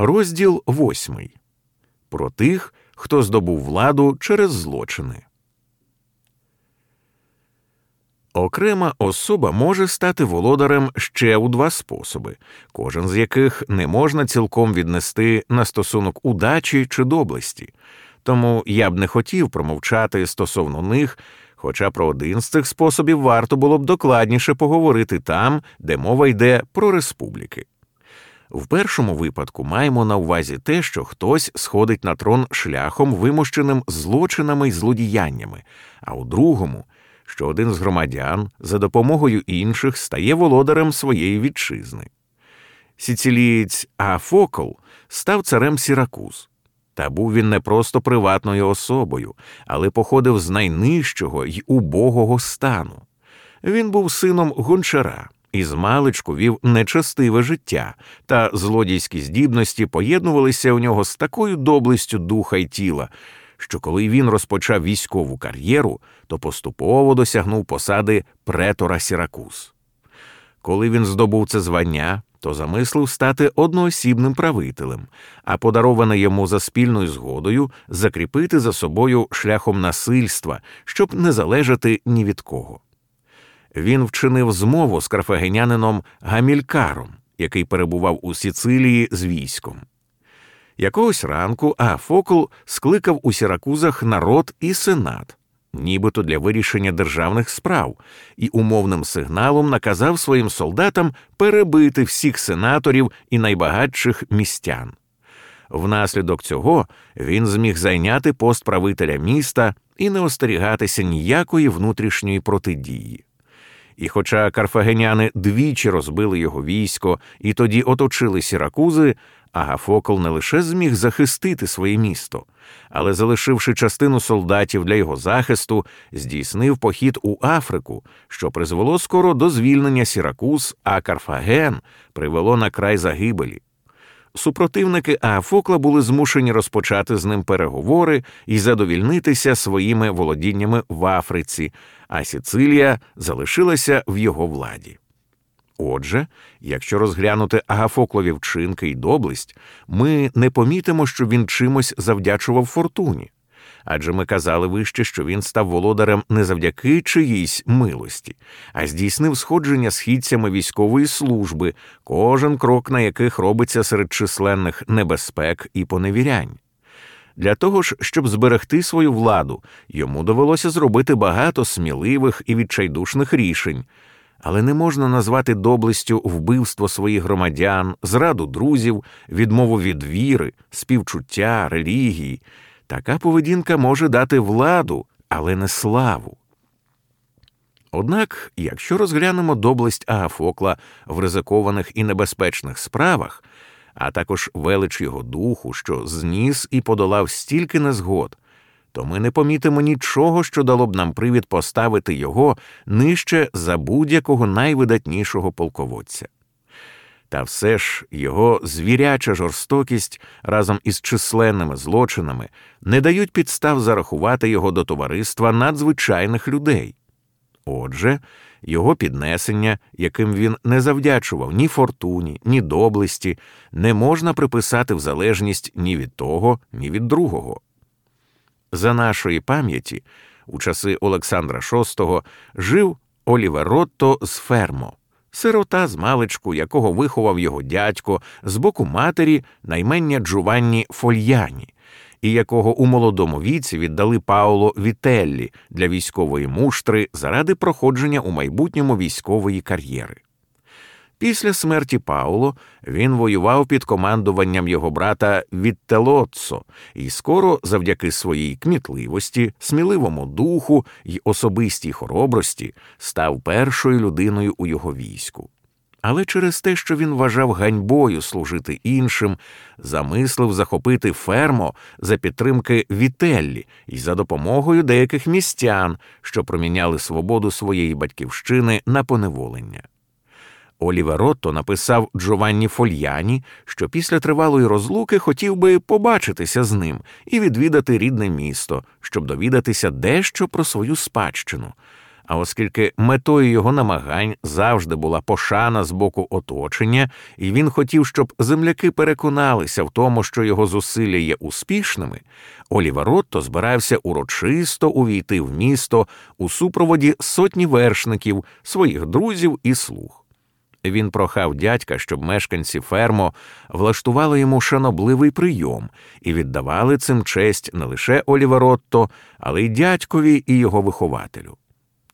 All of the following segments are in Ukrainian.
Розділ восьмий про тих, хто здобув владу через злочини. Окрема особа може стати володарем ще у два способи, кожен з яких не можна цілком віднести на стосунок удачі чи доблесті, тому я б не хотів промовчати стосовно них, хоча про один з цих способів варто було б докладніше поговорити там, де мова йде про республіки. В першому випадку маємо на увазі те, що хтось сходить на трон шляхом, вимощеним злочинами й злодіяннями, а у другому, що один з громадян за допомогою інших стає володарем своєї вітчизни. Сіцилієць Афокл став царем Сіракуз. Та був він не просто приватною особою, але походив з найнижчого й убогого стану. Він був сином гончара і змалечку вів нечастиве життя, та злодійські здібності поєднувалися у нього з такою доблестю духа й тіла, що коли він розпочав військову кар'єру, то поступово досягнув посади претора Сіракуз. Коли він здобув це звання, то замислив стати одноосібним правителем, а подароване йому за спільною згодою закріпити за собою шляхом насильства, щоб не залежати ні від кого. Він вчинив змову з карфагенянином Гамількаром, який перебував у Сіцилії з військом. Якогось ранку Афокл скликав у Сіракузах народ і сенат, нібито для вирішення державних справ, і умовним сигналом наказав своїм солдатам перебити всіх сенаторів і найбагатших містян. Внаслідок цього він зміг зайняти пост правителя міста і не остерігатися ніякої внутрішньої протидії. І, хоча карфагеняни двічі розбили його військо і тоді оточили сіракузи, Агафокл не лише зміг захистити своє місто, але, залишивши частину солдатів для його захисту, здійснив похід у Африку, що призвело скоро до звільнення Сіракуз, а Карфаген привело на край загибелі. Супротивники Аафокла були змушені розпочати з ним переговори і задовільнитися своїми володіннями в Африці, а Сіцилія залишилася в його владі. Отже, якщо розглянути Агафоклові вчинки й доблесть, ми не помітимо, що він чимось завдячував фортуні. Адже ми казали вище, що він став володарем не завдяки чиїсь милості, а здійснив сходження східцями військової служби, кожен крок на яких робиться серед численних небезпек і поневірянь. Для того ж, щоб зберегти свою владу, йому довелося зробити багато сміливих і відчайдушних рішень, але не можна назвати доблестю вбивство своїх громадян, зраду друзів, відмову від віри, співчуття, релігії. Така поведінка може дати владу, але не славу. Однак, якщо розглянемо доблесть Агафокла в ризикованих і небезпечних справах, а також велич його духу, що зніс і подолав стільки незгод, то ми не помітимо нічого, що дало б нам привід поставити його нижче за будь-якого найвидатнішого полководця. Та все ж його звіряча жорстокість разом із численними злочинами не дають підстав зарахувати його до товариства надзвичайних людей. Отже, його піднесення, яким він не завдячував ні фортуні, ні доблесті, не можна приписати в залежність ні від того, ні від другого. За нашої пам'яті, у часи Олександра VI жив Оліверотто з Фермо, сирота з маличку, якого виховав його дядько з боку матері наймення Джуванні Фольяні, і якого у молодому віці віддали Пауло Вітеллі для військової муштри заради проходження у майбутньому військової кар'єри. Після смерті Пауло він воював під командуванням його брата Віттелоццо і скоро, завдяки своїй кмітливості, сміливому духу й особистій хоробрості, став першою людиною у його війську. Але через те, що він вважав ганьбою служити іншим, замислив захопити фермо за підтримки Вітеллі і за допомогою деяких містян, що проміняли свободу своєї батьківщини на поневолення. Оліверотто написав Джованні Фольяні, що після тривалої розлуки хотів би побачитися з ним і відвідати рідне місто, щоб довідатися дещо про свою спадщину. А оскільки метою його намагань завжди була пошана з боку оточення, і він хотів, щоб земляки переконалися в тому, що його зусилля є успішними, Олівер Отто збирався урочисто увійти в місто у супроводі сотні вершників, своїх друзів і слуг. Він прохав дядька, щоб мешканці фермо влаштували йому шанобливий прийом і віддавали цим честь не лише Оліверотто, але й дядькові і його вихователю.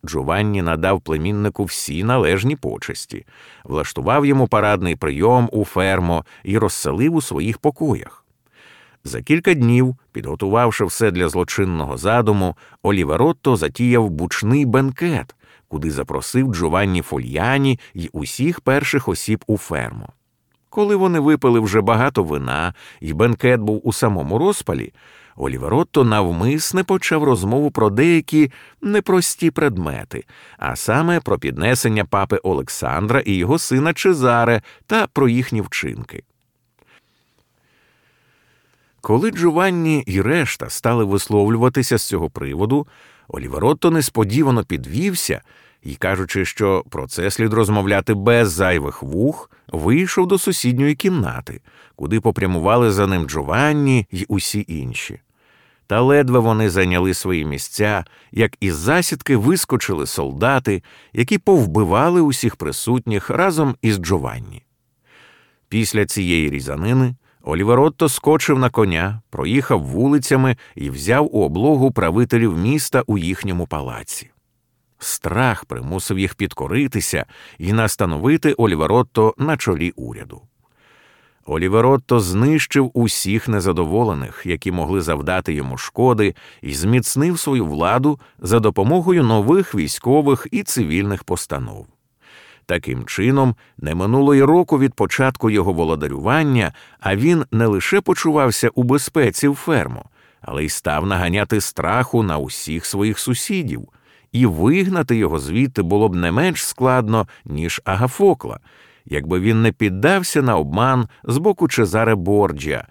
Джованні надав племіннику всі належні почесті, влаштував йому парадний прийом у фермо і розселив у своїх покоях. За кілька днів, підготувавши все для злочинного задуму, Оліверотто затіяв бучний бенкет, куди запросив Джованні Фольяні й усіх перших осіб у ферму. Коли вони випили вже багато вина, і бенкет був у самому розпалі, Оліверотто навмисне почав розмову про деякі непрості предмети, а саме про піднесення папи Олександра і його сина Чезаре та про їхні вчинки. Коли Джованні і решта стали висловлюватися з цього приводу, Оліверотто несподівано підвівся і, кажучи, що про це слід розмовляти без зайвих вух, вийшов до сусідньої кімнати, куди попрямували за ним Джованні й усі інші. Та ледве вони зайняли свої місця, як із засідки вискочили солдати, які повбивали усіх присутніх разом із Джованні. Після цієї різанини Оліверотто скочив на коня, проїхав вулицями і взяв у облогу правителів міста у їхньому палаці. Страх примусив їх підкоритися і настановити Оліверотто на чолі уряду. Оліверотто знищив усіх незадоволених, які могли завдати йому шкоди, і зміцнив свою владу за допомогою нових військових і цивільних постанов. Таким чином, не минуло й року від початку його володарювання, а він не лише почувався у безпеці в ферму, але й став наганяти страху на усіх своїх сусідів, і вигнати його звідти було б не менш складно, ніж Агафокла, якби він не піддався на обман з боку Чезаре Борджа,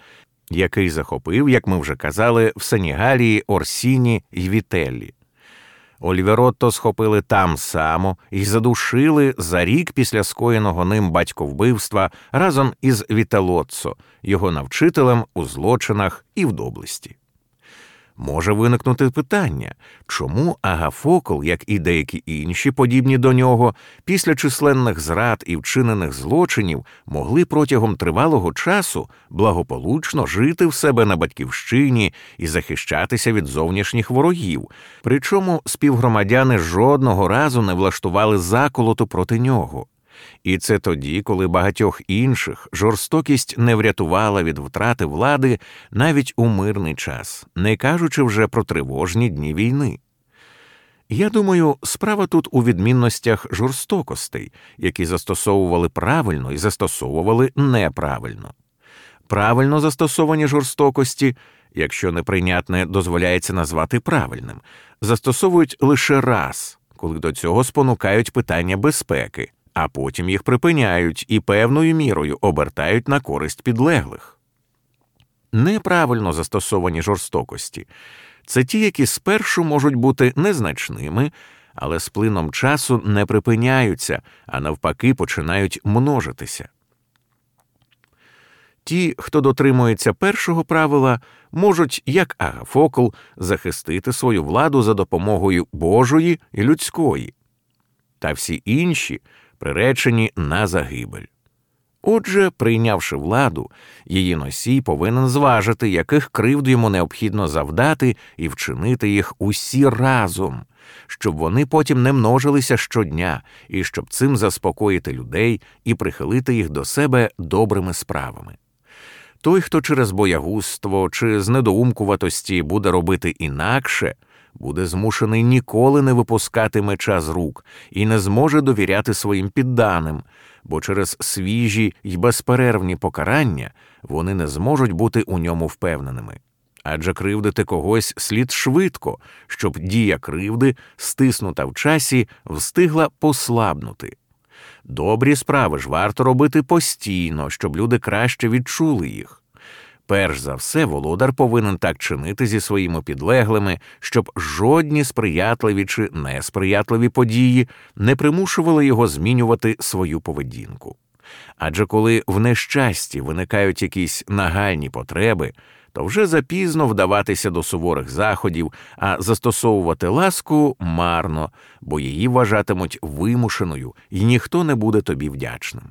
який захопив, як ми вже казали, в Сенігалії Орсіні й Вітеллі. Оліверотто схопили там само і задушили за рік після скоєного ним батьковбивства разом із Віталоццо, його навчителем у злочинах і в доблесті. Може виникнути питання, чому Агафокл, як і деякі інші, подібні до нього, після численних зрад і вчинених злочинів могли протягом тривалого часу благополучно жити в себе на батьківщині і захищатися від зовнішніх ворогів, причому співгромадяни жодного разу не влаштували заколоту проти нього. І це тоді, коли багатьох інших жорстокість не врятувала від втрати влади навіть у мирний час, не кажучи вже про тривожні дні війни. Я думаю, справа тут у відмінностях жорстокостей, які застосовували правильно і застосовували неправильно. Правильно застосовані жорстокості, якщо неприйнятне дозволяється назвати правильним, застосовують лише раз, коли до цього спонукають питання безпеки а потім їх припиняють і певною мірою обертають на користь підлеглих. Неправильно застосовані жорстокості це ті, які спершу можуть бути незначними, але з плином часу не припиняються, а навпаки, починають множитися. Ті, хто дотримується першого правила, можуть, як Агафокл, захистити свою владу за допомогою Божої і людської, та всі інші приречені на загибель. Отже, прийнявши владу, її носій повинен зважити, яких кривд йому необхідно завдати і вчинити їх усі разом, щоб вони потім не множилися щодня, і щоб цим заспокоїти людей і прихилити їх до себе добрими справами. Той, хто через боягузтво чи з недоумкуватості буде робити інакше, буде змушений ніколи не випускати меча з рук і не зможе довіряти своїм підданим, бо через свіжі й безперервні покарання вони не зможуть бути у ньому впевненими. Адже кривдити когось слід швидко, щоб дія кривди, стиснута в часі, встигла послабнути. Добрі справи ж варто робити постійно, щоб люди краще відчули їх. Перш за все, володар повинен так чинити зі своїми підлеглими, щоб жодні сприятливі чи несприятливі події не примушували його змінювати свою поведінку. Адже коли в нещасті виникають якісь нагальні потреби, то вже запізно вдаватися до суворих заходів, а застосовувати ласку марно, бо її вважатимуть вимушеною, і ніхто не буде тобі вдячним.